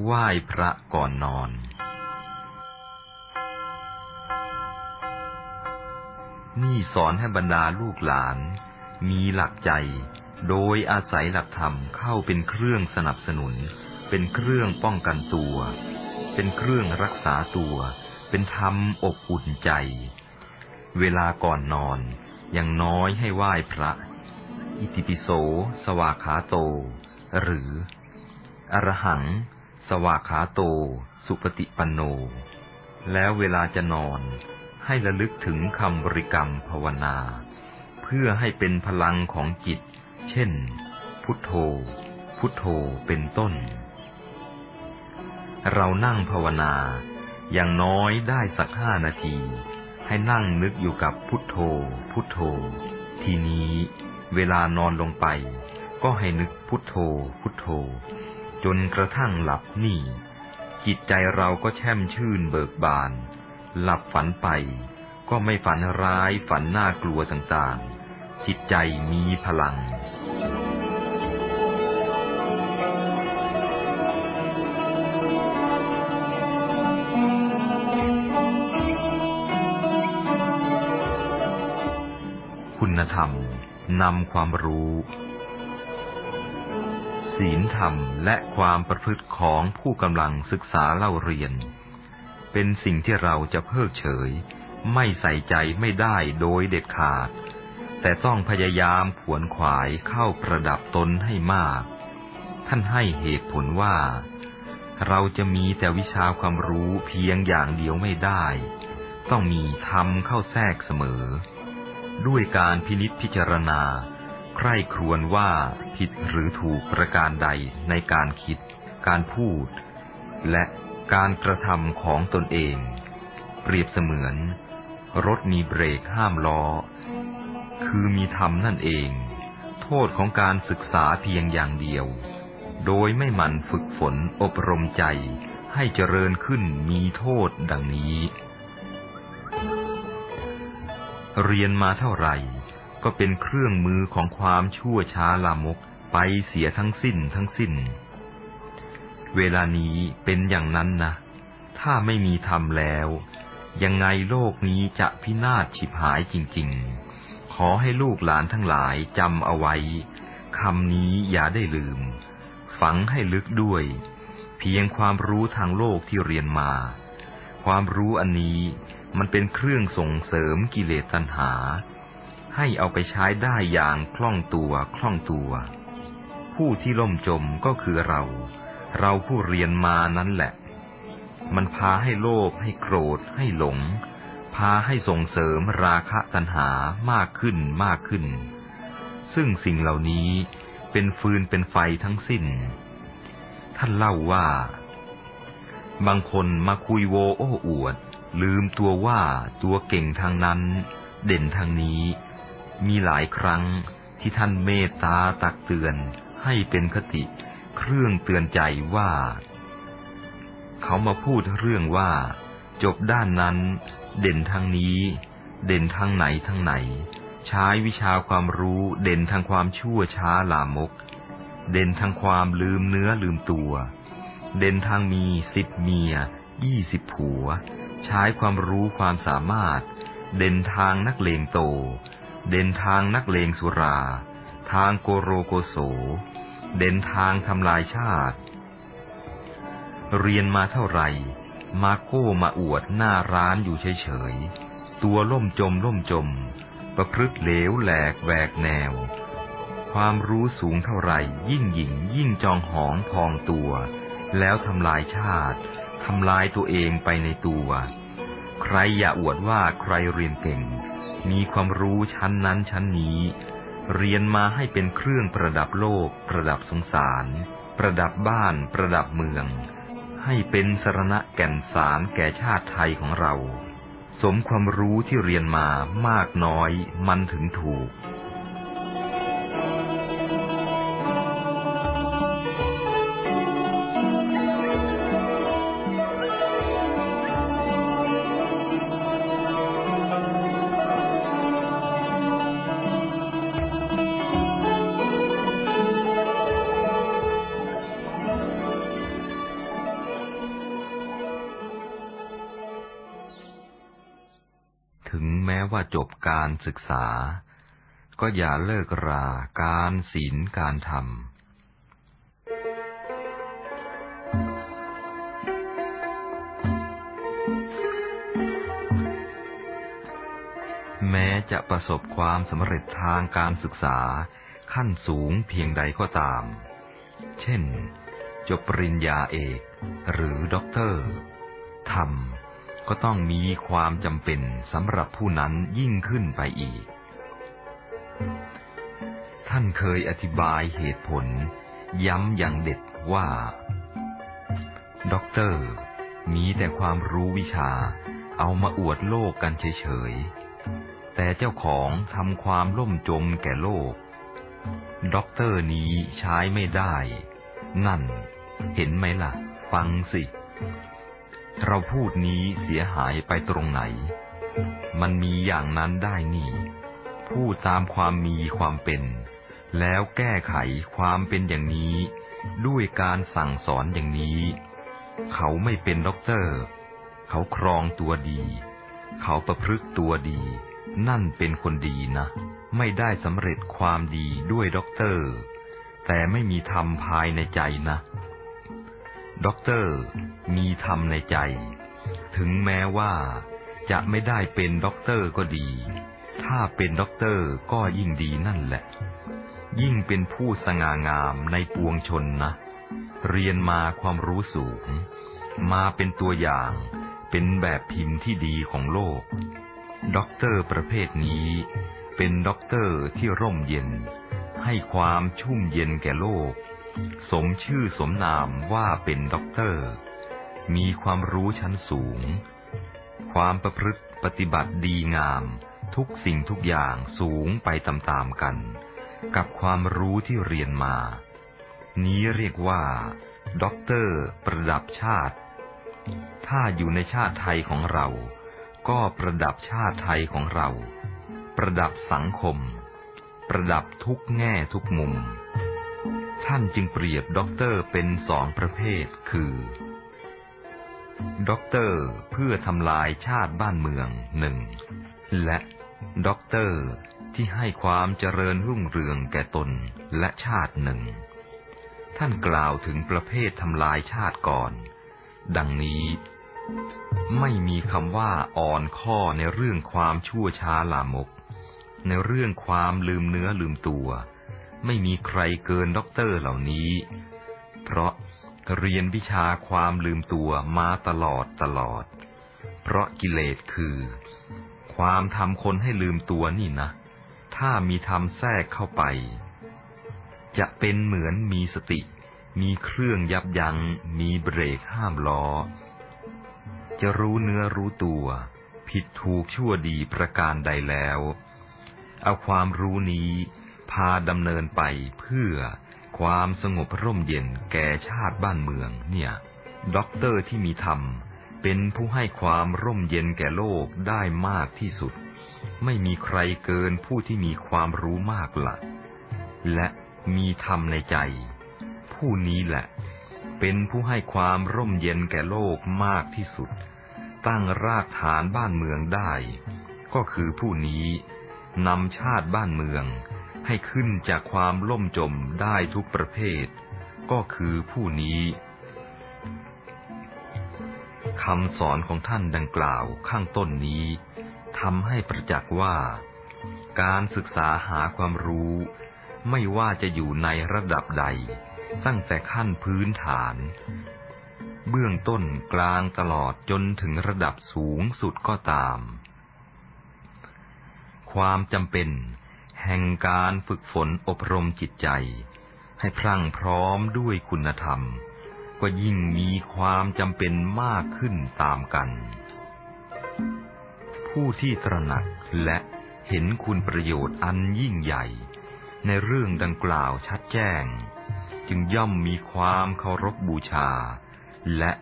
ไหว้พระก่อนนอน นี่สอนให้บรรดาลูกหลาน มีหลักใจ โดยอาศัยหลักธรรมเข้าเป็นเครื่องสนับสนุน เป็นเครื่องป้องกันตัว เป็นเครื่องรักษาตัว เป็นธรรมอบอุ่นใจ เวลาก่อนนอนอย่างน้อยให้ไหว้พระ อิติปิโส สวากขาโต หรืออรหัง สวากขาโต สุปฏิปันโน แล้วเวลาจะนอนให้ระลึกถึงคำบริกรรมภาวนา เพื่อให้เป็นพลังของจิต เช่น พุทโธ พุทโธเป็นต้น เรานั่งภาวนา อย่างน้อยได้สักห้านาที ให้นั่งนึกอยู่กับพุทโธ พุทโธ ทีนี้เวลานอนลงไป ก็ให้นึกพุทโธ พุทโธ จนกระทั่งหลับนี่ จิตใจเราก็แช่มชื่นเบิกบาน หลับฝันไป ก็ไม่ฝันร้ายฝันน่ากลัวต่างๆ จิตใจมีพลังคุณธรรมนำความรู้ ศีลธรรมและความประพฤติของผู้กำลังศึกษาเล่าเรียน เป็นสิ่งที่เราจะเพิกเฉย ไม่ใส่ใจไม่ได้โดยเด็ดขาด แต่ต้องพยายามขวนขวายเข้าประดับตนให้มาก ท่านให้เหตุผลว่า เราจะมีแต่วิชาความรู้เพียงอย่างเดียวไม่ได้ ต้องมีธรรมเข้าแทรกเสมอ ด้วยการพินิจพิจารณา ใคร่ครวญว่าผิดหรือถูกประการใดในการคิด การพูด และการกระทำของตนเอง เปรียบเสมือน รถมีเบรกห้ามล้อ คือมีธรรมนั่นเอง โทษของการศึกษาเพียงอย่างเดียว โดยไม่หมั่นฝึกฝนอบรมใจให้เจริญขึ้นมีโทษดังนี้ เรียนมาเท่าไหร่ ก็เป็นเครื่องมือของความชั่วช้าลามกไปเสียทั้งสิ้นทั้งสิ้น เวลานี้เป็นอย่างนั้นนะ ถ้าไม่มีธรรมแล้ว ยังไงโลกนี้จะพินาศฉิบหายจริง ๆ ขอให้ลูกหลานทั้งหลายจำเอาไว้คำนี้อย่าได้ลืม ฝังให้ลึกด้วย เพียงความรู้ทางโลกที่เรียนมา ความรู้อันนี้มันเป็นเครื่องส่งเสริมกิเลสตัณหา ให้เอาไปใช้ได้อย่างคล่องตัวคล่องตัว ผู้ที่ล่มจมก็คือเรา เราผู้เรียนมานั้นแหละ มันพาให้โลภให้โกรธให้หลง พาให้ส่งเสริมราคะตัณหามากขึ้นมากขึ้น ซึ่งสิ่งเหล่านี้เป็นฟืนเป็นไฟทั้งสิ้น ท่านเล่าว่า บางคนมาคุยโวโอ้อวด ลืมตัวว่าตัวเก่งทางนั้น เด่นทางนี้ มีหลายครั้งที่ท่านเมตตาตักเตือนให้เป็นคติเครื่องเตือนใจว่า เขามาพูดเรื่องว่า จบด้านนั้น เด่นทางนี้ เด่นทางไหนทางไหน ใช้วิชาความรู้เด่นทางความชั่วช้าลามก เด่นทางความลืมเนื้อลืมตัว เด่นทางมีสิบเมียยี่สิบผัว ใช้ความรู้ความสามารถ เด่นทางนักเลงโต เด่นทางนักเลงสุรา ทางโกโรโกโส เด่นทางทำลายชาติ เรียนมาเท่าไหร่ มาโก้มาอวดหน้าร้านอยู่เฉยๆ ตัวล่มจมล่มจม ประพฤติเหลวแหลกแหวกแนว ความรู้สูงเท่าไหร่ ยิ่งหยิ่งยิ่งจองหองพองตัว แล้วทำลายชาติทำลายตัวเองไปในตัว ใครอย่าอวดว่าใครเรียนเก่ง มีความรู้ชั้นนั้นชั้นนี้ เรียนมาให้เป็นเครื่องประดับโลก ประดับสงสาร ประดับบ้าน ประดับเมือง ให้เป็นสรณะแก่นสารแก่ชาติไทยของเรา สมความรู้ที่เรียนมามากน้อยมันถึงถูก ว่าจบการศึกษา ก็อย่าเลิกราการศีลการธรรม แม้จะประสบความสำเร็จทางการศึกษาขั้นสูงเพียงใดก็ตาม เช่น จบปริญญาเอก หรือด็อกเตอร์ธรรม ก็ต้องมีความจำเป็นสำหรับผู้นั้นยิ่งขึ้นไปอีก ท่านเคยอธิบายเหตุผล ย้ำอย่างเด็ดว่า ด็อกเตอร์ มีแต่ความรู้วิชา เอามาอวดโลกกันเฉยๆ แต่เจ้าของทำความล่มจมแก่โลก ด็อกเตอร์นี้ใช้ไม่ได้ นั่น เห็นไหมล่ะ ฟังสิ เราพูดนี้เสียหายไปตรงไหน มันมีอย่างนั้นได้นี่ พูดตามความมีความเป็น แล้วแก้ไขความเป็นอย่างนี้ ด้วยการสั่งสอนอย่างนี้ เขาไม่เป็นด็อกเตอร์ เขาครองตัวดี เขาประพฤติตัวดี นั่นเป็นคนดีนะ ไม่ได้สำเร็จความดีด้วยด็อกเตอร์ แต่ไม่มีธรรมภายในใจนะ ด็อกเตอร์มีธรรมในใจ ถึงแม้ว่าจะไม่ได้เป็นด็อกเตอร์ก็ดี ถ้าเป็นด็อกเตอร์ก็ยิ่งดีนั่นแหละ ยิ่งเป็นผู้สง่างามในปวงชนนะ เรียนมาความรู้สูง มาเป็นตัวอย่าง เป็นแบบพิมพ์ที่ดีของโลก ด็อกเตอร์ประเภทนี้ เป็นด็อกเตอร์ที่ร่มเย็น ให้ความชุ่มเย็นแก่โลก สมชื่อสมนามว่าเป็นด็อกเตอร์ มีความรู้ชั้นสูง ความประพฤติปฏิบัติดีงาม ทุกสิ่งทุกอย่างสูงไปตามๆกัน กับความรู้ที่เรียนมา นี้เรียกว่าด็อกเตอร์ประดับชาติ ถ้าอยู่ในชาติไทยของเรา ก็ประดับชาติไทยของเรา ประดับสังคม ประดับทุกแง่ทุกมุม ท่านจึงเปรียบด็อกเตอร์เป็นสองประเภท คือด็อกเตอร์เพื่อทำลายชาติบ้านเมืองหนึ่ง และด็อกเตอร์ที่ให้ความเจริญรุ่งเรืองแก่ตนและชาติหนึ่ง ท่านกล่าวถึงประเภททำลายชาติก่อน ดังนี้ ไม่มีคำว่าอ่อนข้อในเรื่องความชั่วช้าลามก ในเรื่องความลืมเนื้อลืมตัว ไม่มีใครเกินด็อกเตอร์เหล่านี้ เพราะเรียนวิชาความลืมตัวมาตลอดตลอด เพราะกิเลสคือ ความทำคนให้ลืมตัวนี่นะ ถ้ามีทำแทรกเข้าไป จะเป็นเหมือนมีสติ มีเครื่องยับยั้ง มีเบรกห้ามล้อ จะรู้เนื้อรู้ตัว ผิดถูกชั่วดีประการใดแล้ว เอาความรู้นี้ พาดำเนินไปเพื่อความสงบร่มเย็นแก่ชาติบ้านเมืองเนี่ยด็อกเตอร์ที่มีธรรม เป็นผู้ให้ความร่มเย็นแก่โลกได้มากที่สุด ไม่มีใครเกินผู้ที่มีความรู้มากละและมีธรรมในใจ ผู้นี้แหละ เป็นผู้ให้ความร่มเย็นแก่โลกมากที่สุด ตั้งรากฐานบ้านเมืองได้ ก็คือผู้นี้นำชาติบ้านเมือง ให้ขึ้นจากความล่มจมได้ทุกประเภท ก็คือผู้นี้คำสอนของท่านดังกล่าวข้างต้นนี้ทำให้ประจักษ์ว่า การศึกษาหาความรู้ ไม่ว่าจะอยู่ในระดับใด ตั้งแต่ขั้นพื้นฐาน เบื้องต้นกลางตลอดจนถึงระดับสูงสุดก็ตาม ความจำเป็น แห่งการฝึกฝนอบรมจิตใจ ให้พรั่งพร้อมด้วยคุณธรรม ก็ยิ่งมีความจำเป็นมากขึ้นตามกัน ผู้ที่ตระหนักและเห็นคุณประโยชน์อันยิ่งใหญ่ ในเรื่องดังกล่าวชัดแจ้ง จึงย่อมมีความเคารพบบูชา และ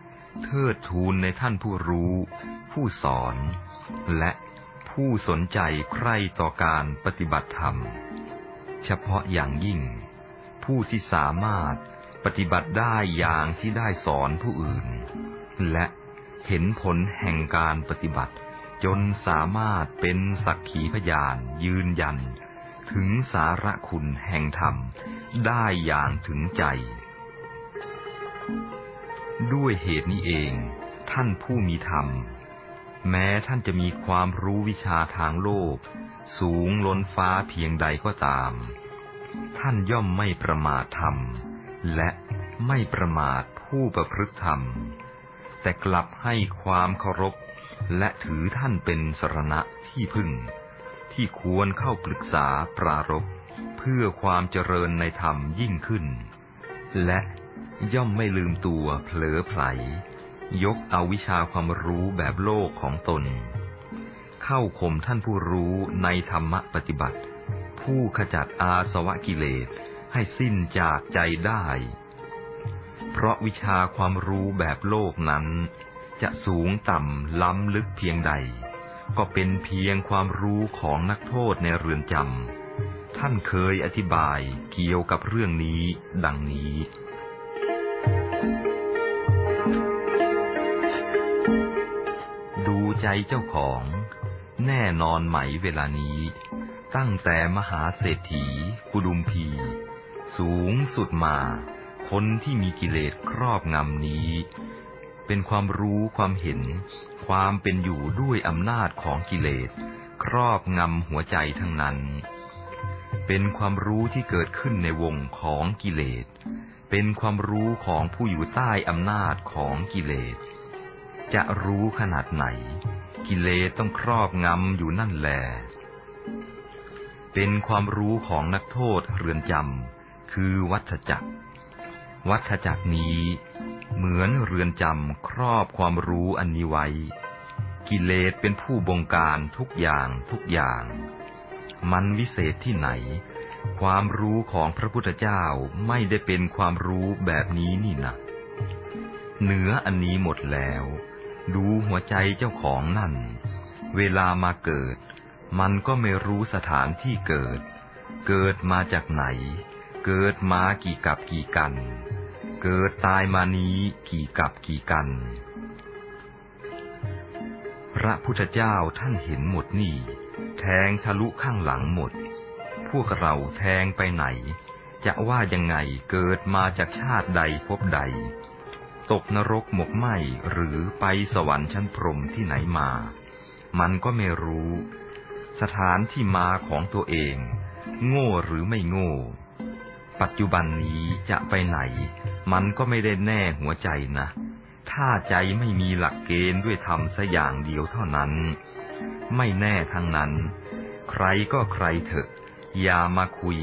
เทิดทูนในท่านผู้รู้ ผู้สอน และ ผู้สนใจใคร่ต่อการปฏิบัติธรรม เฉพาะอย่างยิ่ง ผู้ที่สามารถปฏิบัติได้อย่างที่ได้สอนผู้อื่น และเห็นผลแห่งการปฏิบัติ จนสามารถเป็นสักขีพยานยืนยัน ถึงสาระคุณแห่งธรรมได้อย่างถึงใจ ด้วยเหตุนี้เอง ท่านผู้มีธรรม แม้ท่านจะมีความรู้วิชาทางโลก สูงล้นฟ้าเพียงใดก็ตาม ท่านย่อมไม่ประมาทธรรม และไม่ประมาทผู้ประพฤติธรรม แต่กลับให้ความเคารพ และถือท่านเป็นสรณะที่พึ่ง ที่ควรเข้าปรึกษาปรารบเพื่อความเจริญในธรรมยิ่งขึ้น และย่อมไม่ลืมตัวเผลอไผล ยกเอาวิชาความรู้แบบโลกของตน เข้าข่มท่านผู้รู้ในธรรมปฏิบัติ ผู้ขจัดอาสวะกิเลสให้สิ้นจากใจได้ เพราะวิชาความรู้แบบโลกนั้น จะสูงต่ำล้ำลึกเพียงใด ก็เป็นเพียงความรู้ของนักโทษในเรือนจำท่านเคยอธิบายเกี่ยวกับเรื่องนี้ดังนี้ ใจเจ้าของ แน่นอนไหมเวลานี้ ตั้งแต่มหาเศรษฐีกุดุมพี สูงสุดมา คนที่มีกิเลสครอบงำนี้ เป็นความรู้ความเห็น ความเป็นอยู่ด้วยอำนาจของกิเลส ครอบงำหัวใจทั้งนั้น เป็นความรู้ที่เกิดขึ้นในวงของกิเลส เป็นความรู้ของผู้อยู่ใต้อำนาจของกิเลส จะรู้ขนาดไหน กิเลสต้องครอบงำอยู่นั่นแหลเป็นความรู้ของนักโทษเรือนจำคือวัฏจักร วัฏจักรนี้ เหมือนเรือนจำครอบความรู้อันนี้ไว้ กิเลสเป็นผู้บงการทุกอย่างทุกอย่าง มันวิเศษที่ไหน ความรู้ของพระพุทธเจ้าไม่ได้เป็นความรู้แบบนี้นี่นะเหนืออันนี้หมดแล้ว ดูหัวใจเจ้าของนั่น เวลามาเกิด มันก็ไม่รู้สถานที่เกิด เกิดมาจากไหน เกิดมากี่กับกี่กัน เกิดตายมานี้กี่กับกี่กัน พระพุทธเจ้าท่านเห็นหมดนี่ แทงทะลุข้างหลังหมด พวกเราแทงไปไหน จะว่ายังไงเกิดมาจากชาติใดพบใด ตกนรกหมกไหมหรือไปสวรรค์ชั้นพรหมที่ไหนมา มันก็ไม่รู้ สถานที่มาของตัวเอง โง่หรือไม่โง่ ปัจจุบันนี้จะไปไหน มันก็ไม่ได้แน่หัวใจนะ ถ้าใจไม่มีหลักเกณฑ์ด้วยธรรมสัอย่างเดียวเท่านั้น ไม่แน่ทั้งนั้น ใครก็ใครเถอะ อย่ามาคุย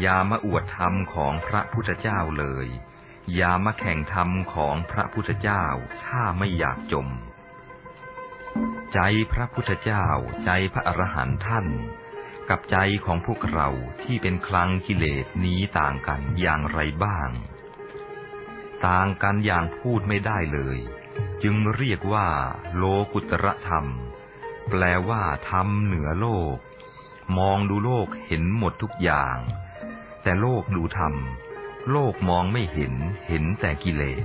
อย่ามาอวดธรรมของพระพุทธเจ้าเลย อย่ามาแข่งธรรมของพระพุทธเจ้าถ้าไม่อยากจม ใจพระพุทธเจ้าใจพระอรหันต์ท่าน กับใจของพวกเราที่เป็นคลังกิเลสนี้ต่างกันอย่างไรบ้าง ต่างกันอย่างพูดไม่ได้เลย จึงเรียกว่า โลกุตระธรรม แปลว่าธรรมเหนือโลก มองดูโลกเห็นหมดทุกอย่าง แต่โลกดูธรรม โลกมองไม่เห็นเห็นแต่กิเลส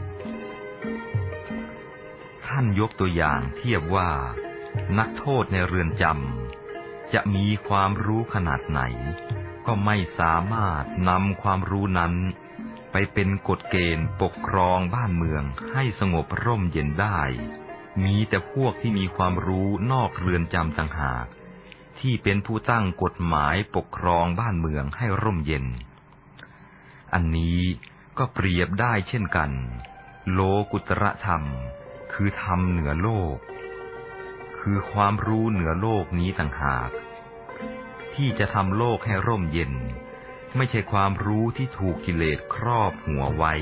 ท่านยกตัวอย่างเทียบว่า นักโทษในเรือนจำจะมีความรู้ขนาดไหน ก็ไม่สามารถนำความรู้นั้น ไปเป็นกฎเกณฑ์ปกครองบ้านเมืองให้สงบร่มเย็นได้ มีแต่พวกที่มีความรู้นอกเรือนจำต่างหาก ที่เป็นผู้ตั้งกฎหมายปกครองบ้านเมืองให้ร่มเย็น อันนี้ก็เปรียบได้เช่นกัน โลกุตระธรรม คือธรรมเหนือโลก คือความรู้เหนือโลกนี้ต่างหาก ที่จะทำโลกให้ร่มเย็น ไม่ใช่ความรู้ที่ถูกกิเลสครอบหัวไว้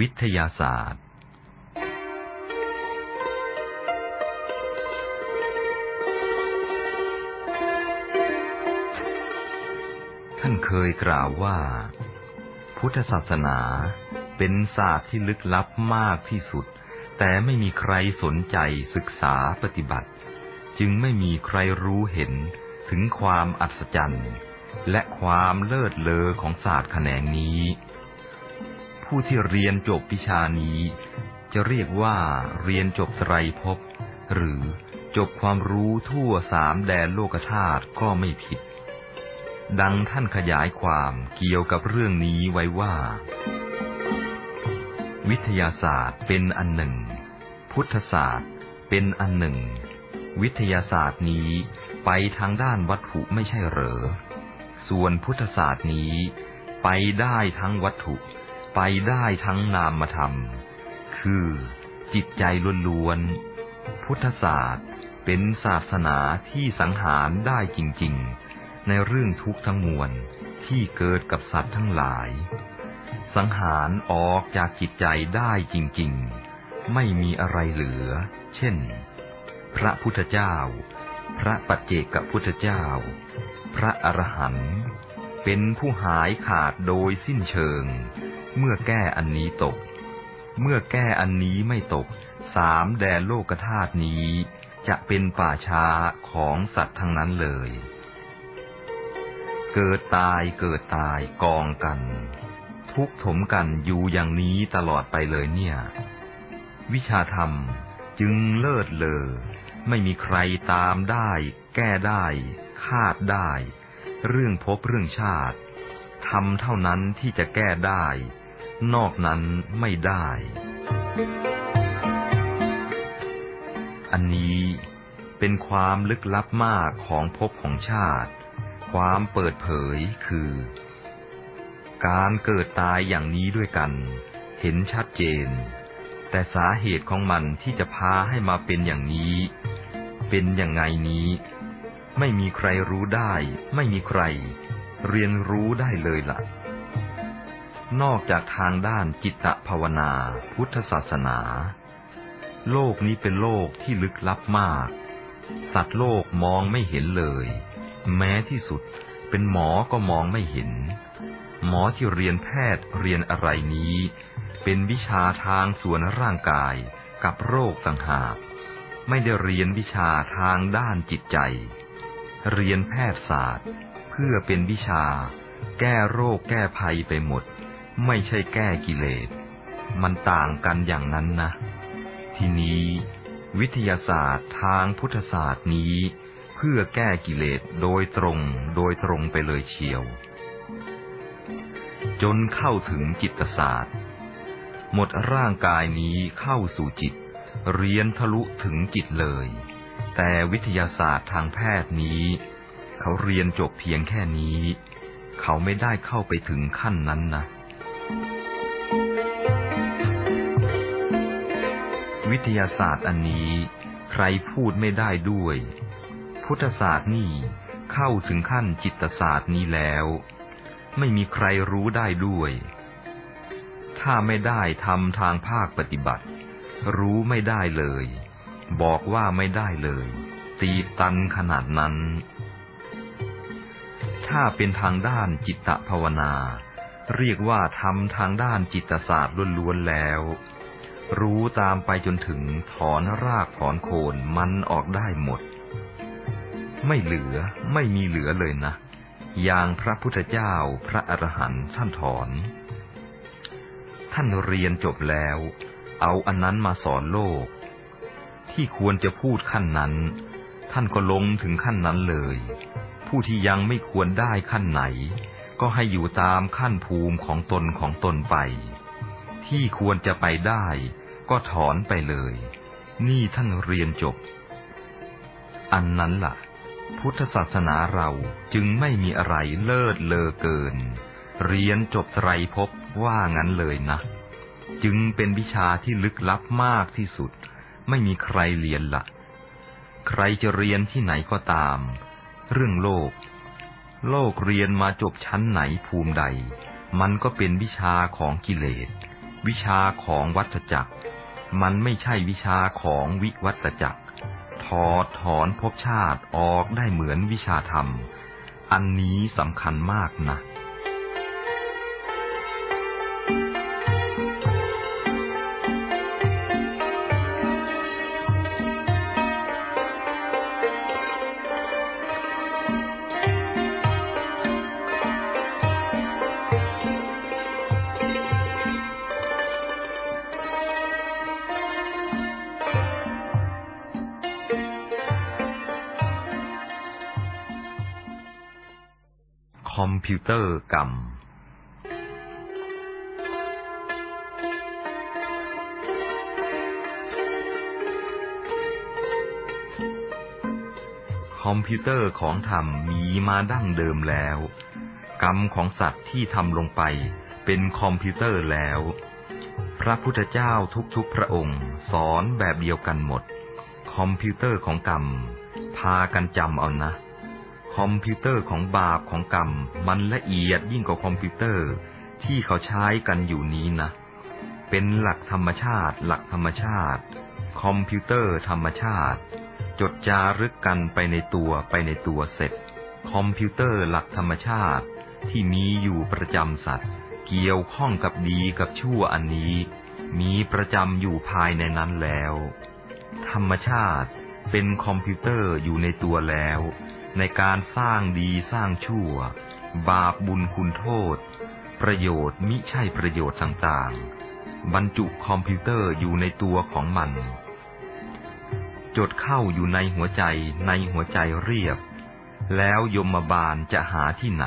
วิทยาศาสตร์ ท่านเคยกล่าวว่า พุทธศาสนาเป็นศาสตร์ที่ลึกลับมากที่สุด แต่ไม่มีใครสนใจศึกษาปฏิบัติ จึงไม่มีใครรู้เห็นถึงความอัศจรรย์ และความเลิศเลอของศาสตร์แขนงนี้ ผู้ที่เรียนจบวิชานี้ จะเรียกว่าเรียนจบไตรภพหรือจบความรู้ทั่วสามแดนโลกธาตุก็ไม่ผิด ดังท่านขยายความเกี่ยวกับเรื่องนี้ไว้ว่า วิทยาศาสตร์เป็นอันหนึ่ง พุทธศาสตร์เป็นอันหนึ่ง วิทยาศาสตร์นี้ไปทางด้านวัตถุไม่ใช่เหรอ ส่วนพุทธศาสตร์นี้ไปได้ทั้งวัตถุ ไปได้ทั้งนามธรรม คือจิตใจล้วนๆ พุทธศาสตร์เป็นศาสนาที่สังหารได้จริงๆ ในเรื่องทุกข์ทั้งมวลที่เกิดกับสัตว์ทั้งหลาย สังหารออกจากจิตใจได้จริงๆ ไม่มีอะไรเหลือ เช่น พระพุทธเจ้า พระปัจเจกพุทธเจ้า พระอรหันต์เป็นผู้หายขาดโดยสิ้นเชิง เมื่อแก้อันนี้ตก เมื่อแก้อันนี้ไม่ตก สามแดนโลกธาตุนี้ จะเป็นป่าช้าของสัตว์ทั้งนั้นเลย เกิดตายเกิดตายกองกัน ทุกถมกันอยู่อย่างนี้ตลอดไปเลยเนี่ย วิชาธรรมจึงเลิศเลอ ไม่มีใครตามได้ แก้ได้ คาดได้ เรื่องพบเรื่องชาติทำเท่านั้นที่จะแก้ได้ นอกนั้นไม่ได้ อันนี้เป็นความลึกลับมากของภพของชาติ ความเปิดเผยคือ การเกิดตายอย่างนี้ด้วยกัน เห็นชัดเจน แต่สาเหตุของมันที่จะพาให้มาเป็นอย่างนี้ เป็นอยังไงนี้ ไม่มีใครรู้ได้ ไม่มีใคร เรียนรู้ได้เลยละ่ะ นอกจากทางด้านจิตภาวนา พุทธศาสนา โลกนี้เป็นโลกที่ลึกลับมาก สัตว์โลกมองไม่เห็นเลย แม้ที่สุดเป็นหมอก็มองไม่เห็น หมอที่เรียนแพทย์เรียนอะไรนี้ เป็นวิชาทางส่วนร่างกายกับโรคต่างหาก ไม่ได้เรียนวิชาทางด้านจิตใจ เรียนแพทยศาสตร์ เพื่อเป็นวิชา แก้โรคแก้ภัยไปหมด ไม่ใช่แก้กิเลส มันต่างกันอย่างนั้นนะ ทีนี้ วิทยาศาสตร์ทางพุทธศาสตร์นี้ เพื่อแก้กิเลสโดยตรงโดยตรงไปเลยเชียว จนเข้าถึงจิตศาสตร์ หมดร่างกายนี้เข้าสู่จิต เรียนทะลุถึงจิตเลย แต่วิทยาศาสตร์ทางแพทย์นี้ เขาเรียนจบเพียงแค่นี้ เขาไม่ได้เข้าไปถึงขั้นนั้นนะ วิทยาศาสตร์อันนี้ใครพูดไม่ได้ด้วย พุทธศาสตร์นี่เข้าถึงขั้นจิตศาสตร์นี้แล้ว ไม่มีใครรู้ได้ด้วย ถ้าไม่ได้ทำทางภาคปฏิบัติ รู้ไม่ได้เลย บอกว่าไม่ได้เลย ตีตันขนาดนั้น ถ้าเป็นทางด้านจิตภาวนา เรียกว่าทำทางด้านจิตศาสตร์ล้วนๆแล้ว รู้ตามไปจนถึงถอนรากถอนโคนมันออกได้หมด ไม่เหลือไม่มีเหลือเลยนะ อย่างพระพุทธเจ้าพระอรหันต์ท่านถอน ท่านเรียนจบแล้ว เอาอันนั้นมาสอนโลก ที่ควรจะพูดขั้นนั้น ท่านก็ลงถึงขั้นนั้นเลย ผู้ที่ยังไม่ควรได้ขั้นไหน ก็ให้อยู่ตามขั้นภูมิของตนของตนไป ที่ควรจะไปได้ ก็ถอนไปเลย นี่ท่านเรียนจบ อันนั้นละ่ะ พุทธศาสนาเราจึงไม่มีอะไรเลิศเลอเกิน เรียนจบไตรภพว่างั้นเลยนะ จึงเป็นวิชาที่ลึกลับมากที่สุด ไม่มีใครเรียนละใครจะเรียนที่ไหนก็ตาม เรื่องโลก โลกเรียนมาจบชั้นไหนภูมิใด มันก็เป็นวิชาของกิเลส วิชาของวัฏจักร มันไม่ใช่วิชาของวิวัตจักร ถอดถอนภพชาติออกได้เหมือนวิชาธรรม อันนี้สำคัญมากนะ คอมพิวเตอร์กรรม คอมพิวเตอร์ของธรรมมีมาดั้งเดิมแล้ว กรรมของสัตว์ที่ทำลงไปเป็นคอมพิวเตอร์แล้ว พระพุทธเจ้าทุกๆพระองค์ สอนแบบเดียวกันหมด คอมพิวเตอร์ของกรรม พากันจำเอานะ คอมพิวเตอร์ของบาปของกรรม มันละเอียดยิ่งกว่าคอมพิวเตอร์ที่เขาใช้กันอยู่นี้นะ เป็นหลักธรรมชาติ หลักธรรมชาติ คอมพิวเตอร์ธรรมชาติ จดจารึกกันไปในตัวไปในตัวเสร็จ คอมพิวเตอร์หลักธรรมชาติที่มีอยู่ประจำสัตว์ เกี่ยวข้องกับดีกับชั่วอันนี้ มีประจำอยู่ภายในนั้นแล้ว ธรรมชาติเป็นคอมพิวเตอร์อยู่ในตัวแล้ว ในการสร้างดีสร้างชั่ว บาปบุญคุณโทษ ประโยชน์มิใช่ประโยชน์ต่างๆ บรรจุคอมพิวเตอร์อยู่ในตัวของมัน จดเข้าอยู่ในหัวใจในหัวใจเรียบ แล้วยมบาลจะหาที่ไหน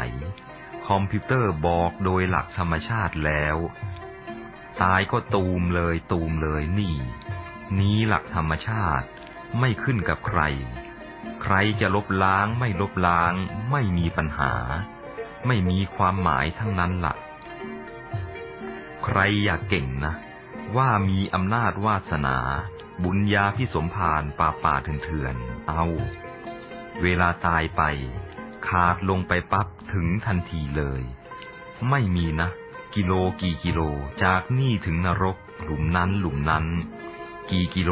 คอมพิวเตอร์บอกโดยหลักธรรมชาติแล้ว ตายก็ตูมเลยตูมเลยนี่ นี้หลักธรรมชาติไม่ขึ้นกับใคร ใครจะลบล้างไม่ลบล้าง ไม่มีปัญหา ไม่มีความหมายทั้งนั้นละ่ะ ใครอยากเก่งนะ ว่ามีอำนาจวาสนา บุญญาพิสมพานป่าป่าเถื่อนเอา เวลาตายไป ขาดลงไปปั๊บถึงทันทีเลย ไม่มีนะ กิโลกี่กิโลจากนี่ถึงนรก หลุมนั้นหลุมนั้น กี่กิโล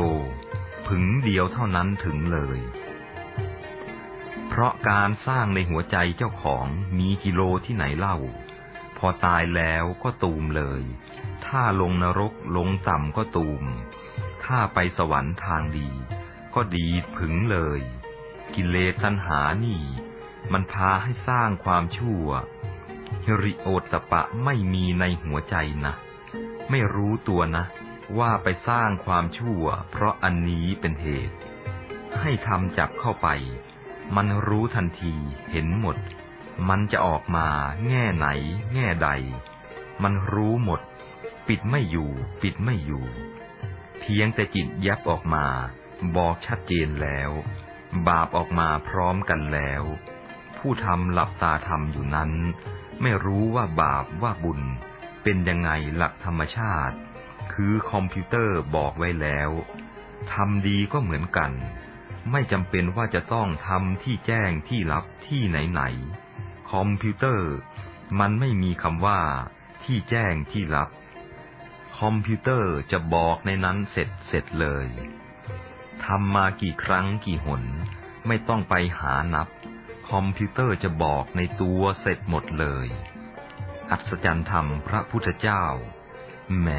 ผึงเดียวเท่านั้นถึงเลย เพราะการสร้างในหัวใจเจ้าของมีกิโลที่ไหนเล่า พอตายแล้วก็ตูมเลย ถ้าลงนรกลงต่ำก็ตูม ถ้าไปสวรรค์ทางดี ก็ดีผึงเลย กิเลสตัณหานี่ มันพาให้สร้างความชั่วฮิริโอตปะไม่มีในหัวใจนะ ไม่รู้ตัวนะ ว่าไปสร้างความชั่ว เพราะอันนี้เป็นเหตุ ให้ทำจับเข้าไป มันรู้ทันทีเห็นหมด มันจะออกมาแง่ไหน แง่ใด มันรู้หมด ปิดไม่อยู่ ปิดไม่อยู่ เพียงแต่จิตยับออกมา บอกชัดเจนแล้ว บาปออกมาพร้อมกันแล้ว ผู้ทำหลับตาทำอยู่นั้น ไม่รู้ว่าบาปว่าบุญ เป็นยังไงหลักธรรมชาติ คือคอมพิวเตอร์บอกไว้แล้วทำดีก็เหมือนกัน ไม่จำเป็นว่าจะต้องทำที่แจ้งที่ลับที่ไหนๆคอมพิวเตอร์ มันไม่มีคำว่า ที่แจ้งที่ลับ คอมพิวเตอร์จะบอกในนั้นเสร็จเสร็จเลยทำมากี่ครั้งกี่หน ไม่ต้องไปหานับ คอมพิวเตอร์จะบอกในตัวเสร็จหมดเลย อัศจรรย์ธรรมพระพุทธเจ้าแหม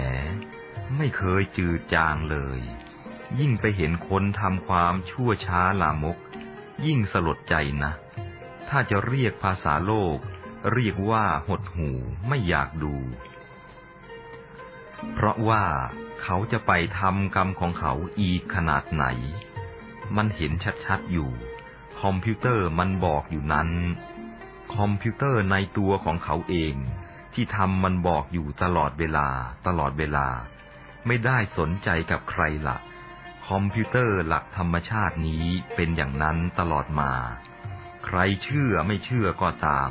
ไม่เคยจืดจางเลย ยิ่งไปเห็นคนทำความชั่วช้าลามก ยิ่งสลดใจนะ ถ้าจะเรียกภาษาโลก เรียกว่าหดหู่ไม่อยากดู เพราะว่าเขาจะไปทำกรรมของเขาอีกขนาดไหน มันเห็นชัดๆอยู่ คอมพิวเตอร์มันบอกอยู่นั้น คอมพิวเตอร์ในตัวของเขาเอง ที่ทำมันบอกอยู่ตลอดเวลา ตลอดเวลา ไม่ได้สนใจกับใครละ คอมพิวเตอร์หลักธรรมชาตินี้เป็นอย่างนั้นตลอดมา ใครเชื่อไม่เชื่อก็ตาม